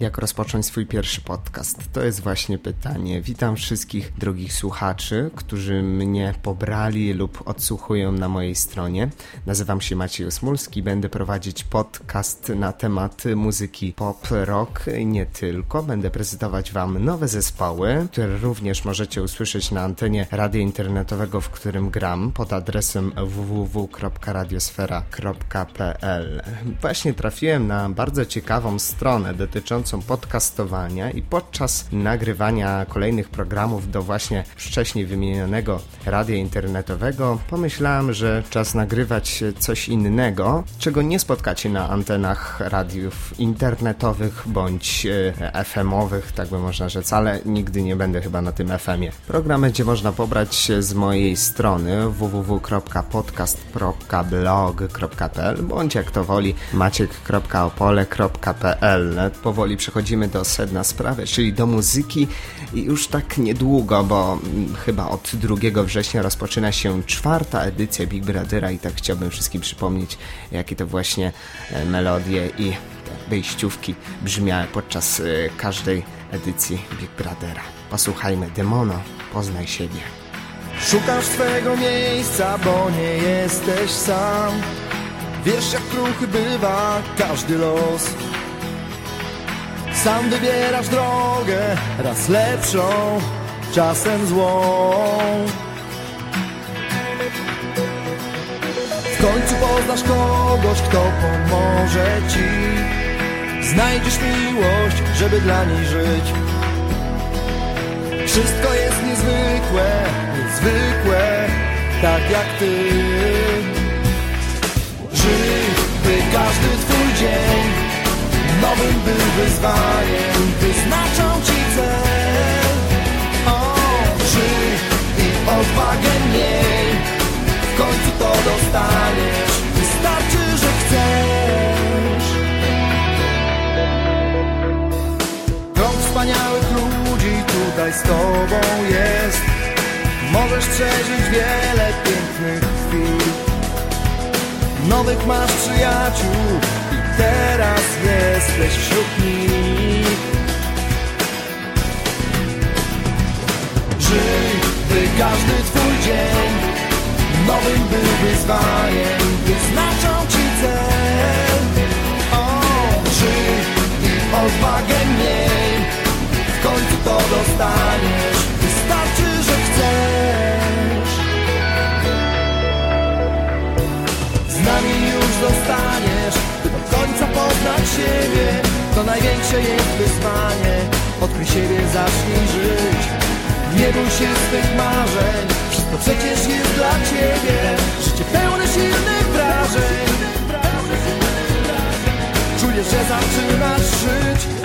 Jak rozpocząć swój pierwszy podcast? To jest właśnie pytanie. Witam wszystkich drogich słuchaczy, którzy mnie pobrali lub odsłuchują na mojej stronie. Nazywam się Maciej Osmulski, będę prowadzić podcast na temat muzyki pop, rock, nie tylko. Będę prezentować Wam nowe zespoły, które również możecie usłyszeć na antenie radia internetowego, w którym gram pod adresem www.radiosfera.pl. Właśnie trafiłem na bardzo ciekawą stronę dotyczącą dotyczącą podcastowania i podczas nagrywania kolejnych programów do właśnie wcześniej wymienionego radia internetowego pomyślałem, że czas nagrywać coś innego, czego nie spotkacie na antenach radiów internetowych bądź e, FM-owych, tak by można rzec, ale nigdy nie będę chyba na tym FM-ie. Program będzie można pobrać z mojej strony www.podcast.blog.pl bądź jak to woli maciek.opole.pl Powoli przechodzimy do sedna sprawy, czyli do muzyki i już tak niedługo, bo chyba od 2 września rozpoczyna się czwarta edycja Big Brothera i tak chciałbym wszystkim przypomnieć, jakie to właśnie e, melodie i wejściówki brzmiały podczas e, każdej edycji Big Brothera. Posłuchajmy Demono, poznaj siebie. Szukasz swego miejsca, bo nie jesteś sam Wiesz jak kruchy bywa każdy los sam wybierasz drogę, raz lepszą, czasem złą. W końcu poznasz kogoś, kto pomoże ci. Znajdziesz miłość, żeby dla niej żyć. Wszystko jest niezwykłe, niezwykłe, tak jak ty. Żyj, by każdy twój dzień nowym był wyzwaniem Wyznaczą ci cel. O, i odwagę miej W końcu to dostaniesz. Wystarczy, że chcesz. Krąg wspaniałych ludzi tutaj z tobą jest. Możesz przeżyć wiele pięknych chwil. Nowych masz przyjaciół teraz jesteś wśród nich. Żyj, by każdy twój dzień Nowym był wyzwaniem Wyznaczą ci cel. O, żyj i odwagę miej W końcu to dostaniesz Największe jest wyzwanie Odkryj siebie, zacznij żyć. Nie bój się swych marzeń. Wszystko przecież jest dla ciebie. Życie pełne silnych wrażeń. Czujesz, że zaczynasz żyć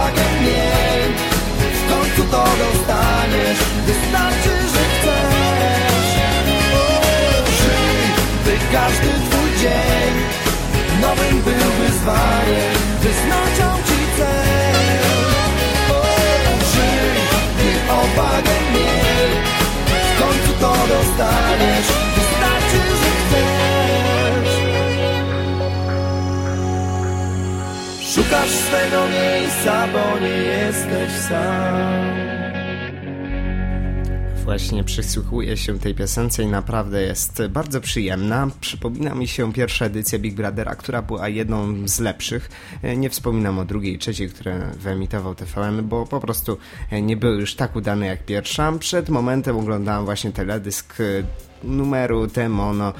odwagę miej W końcu to dostaniesz. Wystarczy, że chcesz. O, żyj, by każdy twój dzień Nowym był wyzwaniem Szukasz swego miejsca, bo nie jesteś sam. Właśnie przysłuchuję się tej piosence i naprawdę jest bardzo przyjemna. Przypomina mi się pierwsza edycja Big Brothera, która była jedną z lepszych. Nie wspominam o drugiej, trzeciej, które wyemitował TVN, bo po prostu nie były już tak udane jak pierwsza. Przed momentem oglądałem właśnie teledysk numeru Temono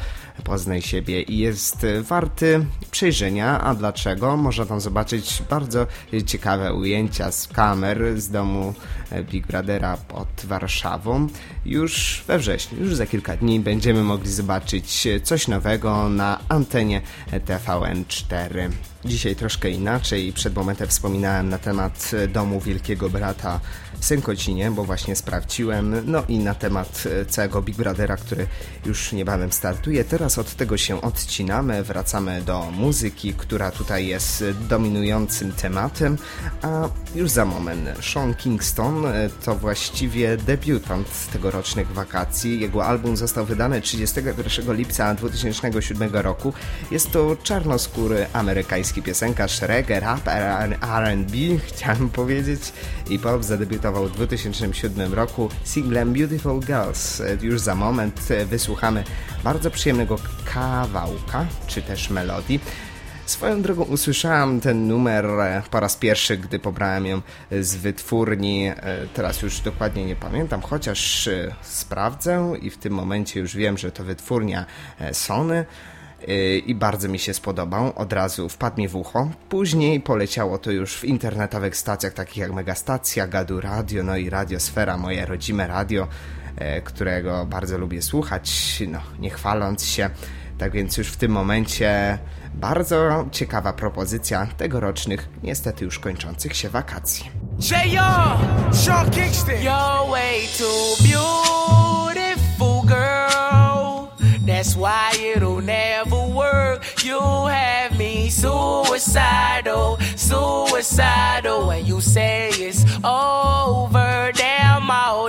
Poznaj siebie i jest warty przejrzenia. A dlaczego? Można tam zobaczyć bardzo ciekawe ujęcia z kamer z domu Big Brothera pod Warszawą. Już we wrześniu, już za kilka dni będziemy mogli zobaczyć coś nowego na antenie TVN4. Dzisiaj troszkę inaczej. Przed momentem wspominałem na temat domu Wielkiego Brata w Sękocinie, bo właśnie sprawdziłem. No i na temat całego Big Brothera, który już niebawem startuje. Teraz od tego się odcinamy, wracamy do muzyki, która tutaj jest dominującym tematem, a już za moment Sean Kingston to właściwie debiutant tegorocznych wakacji. Jego album został wydany 31 lipca 2007 roku. Jest to czarnoskóry amerykański piosenkarz reggae, rap, R&B, chciałem powiedzieć, i pop zadebiutował w 2007 roku singlem Beautiful Girls. Już za moment wysłuchamy bardzo przyjemnego kawałka, czy też melodii. Swoją drogą usłyszałem ten numer po raz pierwszy, gdy pobrałem ją z wytwórni. Teraz już dokładnie nie pamiętam, chociaż sprawdzę i w tym momencie już wiem, że to wytwórnia Sony i bardzo mi się spodobał. Od razu wpadł mi w ucho. Później poleciało to już w internetowych stacjach takich jak Megastacja, Gadu Radio, no i Radiosfera, moje rodzime radio, którego bardzo lubię słuchać, no nie chwaląc się. Tak więc już w tym momencie bardzo ciekawa propozycja tegorocznych, niestety już kończących się wakacji. J.O. Sean Kingston. You're way too beautiful, girl. That's why it'll never work. You have me suicidal, suicidal. When you say it's over, damn all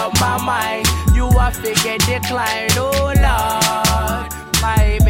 Up my mind. You are figure decline. Oh, Lord. My baby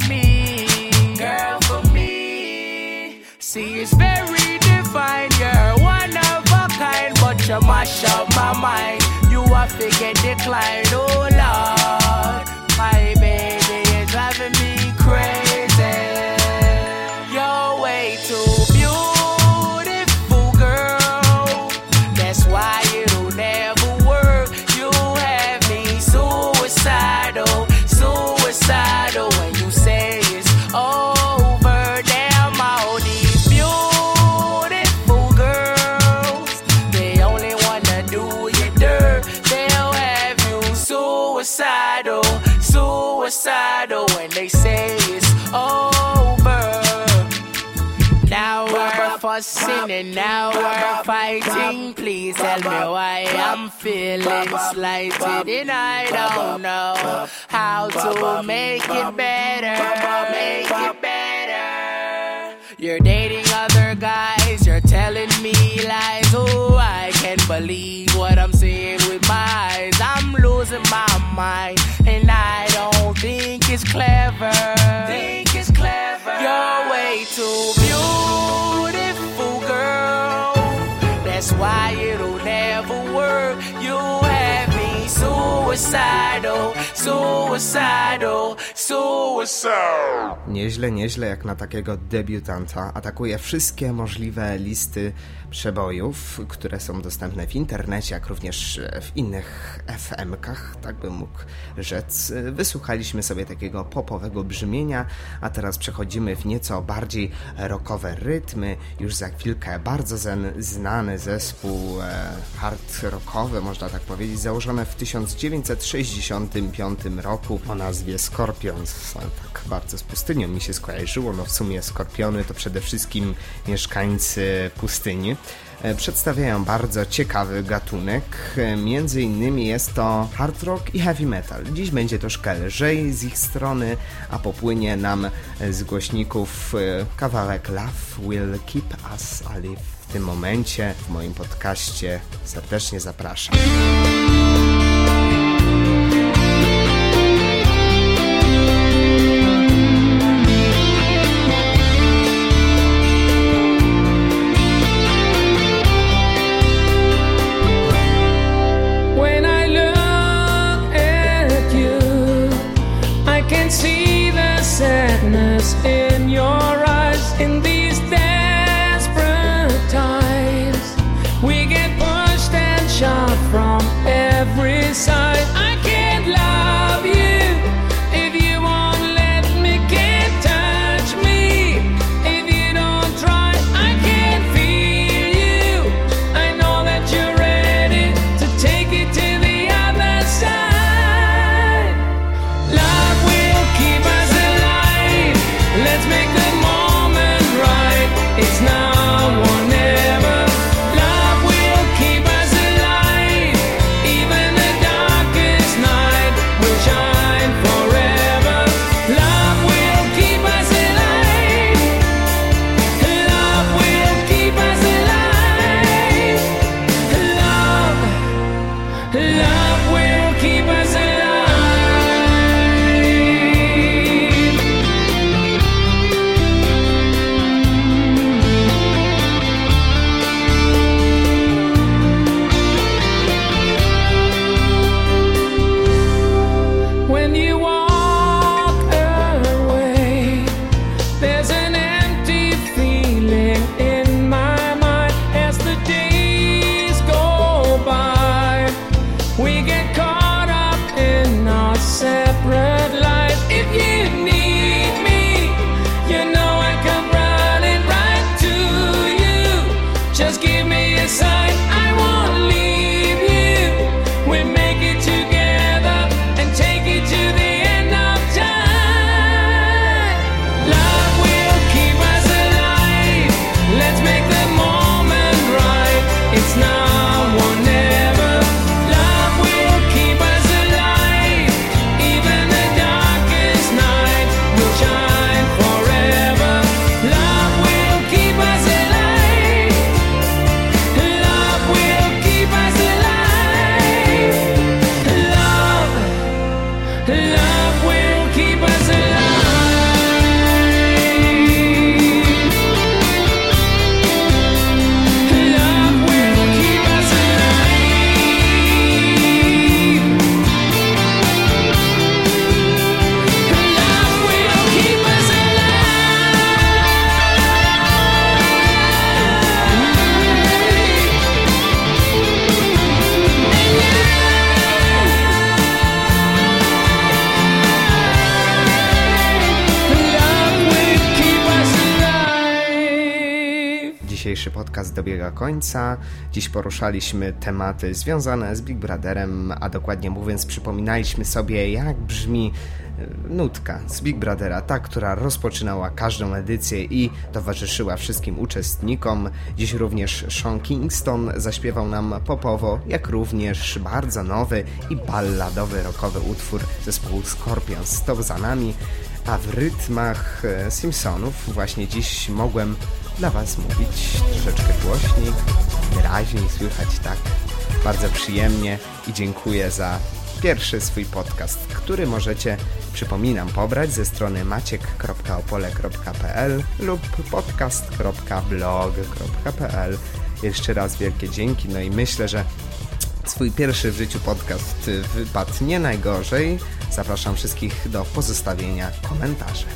mash up my mind. You are figure decline. Oh Lord, and now we're fighting. Please tell me why I'm feeling slighted and I don't know how to make it better. Make it better. You're dating other guys, you're telling me lies. Oh, I can't believe what I'm seeing with my eyes. I'm losing my mind, and I don't think it's clever. Think it's clever. You're way too That's why it'll never work. You have me suicidal, suicidal. Nieźle, nieźle jak na takiego debiutanta. Atakuje wszystkie możliwe listy przebojów, które są dostępne w internecie, jak również w innych FM-kach, tak bym mógł rzec. Wysłuchaliśmy sobie takiego popowego brzmienia, a teraz przechodzimy w nieco bardziej rockowe rytmy. Już za chwilkę bardzo znany zespół e, hard rockowy, można tak powiedzieć, założony w 1965 roku o nazwie Scorpions. Tak bardzo z pustynią mi się skojarzyło. No w sumie Skorpiony to przede wszystkim mieszkańcy pustyni. E, Przedstawiają bardzo ciekawy gatunek, e, między innymi jest to hard rock i heavy metal. Dziś będzie troszkę lżej z ich strony, a popłynie nam z głośników e, kawałek Love Will Keep Us Alive. W tym momencie w moim podcaście serdecznie zapraszam. space. Get caught Dzisiejszy podcast dobiega końca. Dziś poruszaliśmy tematy związane z Big Brotherem, a dokładnie mówiąc, przypominaliśmy sobie, jak brzmi e, nutka z Big Brothera, ta, która rozpoczynała każdą edycję i towarzyszyła wszystkim uczestnikom. Dziś również Sean Kingston zaśpiewał nam popowo, jak również bardzo nowy i balladowy rockowy utwór zespołu Scorpions. To za nami, a w rytmach e, Simpsonów właśnie dziś mogłem dla Was mówić troszeczkę głośniej, wyraźniej słychać tak bardzo przyjemnie i dziękuję za pierwszy swój podcast, który możecie, przypominam, pobrać ze strony maciek.opole.pl lub podcast.blog.pl. Jeszcze raz wielkie dzięki, no i myślę, że swój pierwszy w życiu podcast wypadł nie najgorzej. Zapraszam wszystkich do pozostawienia komentarzy.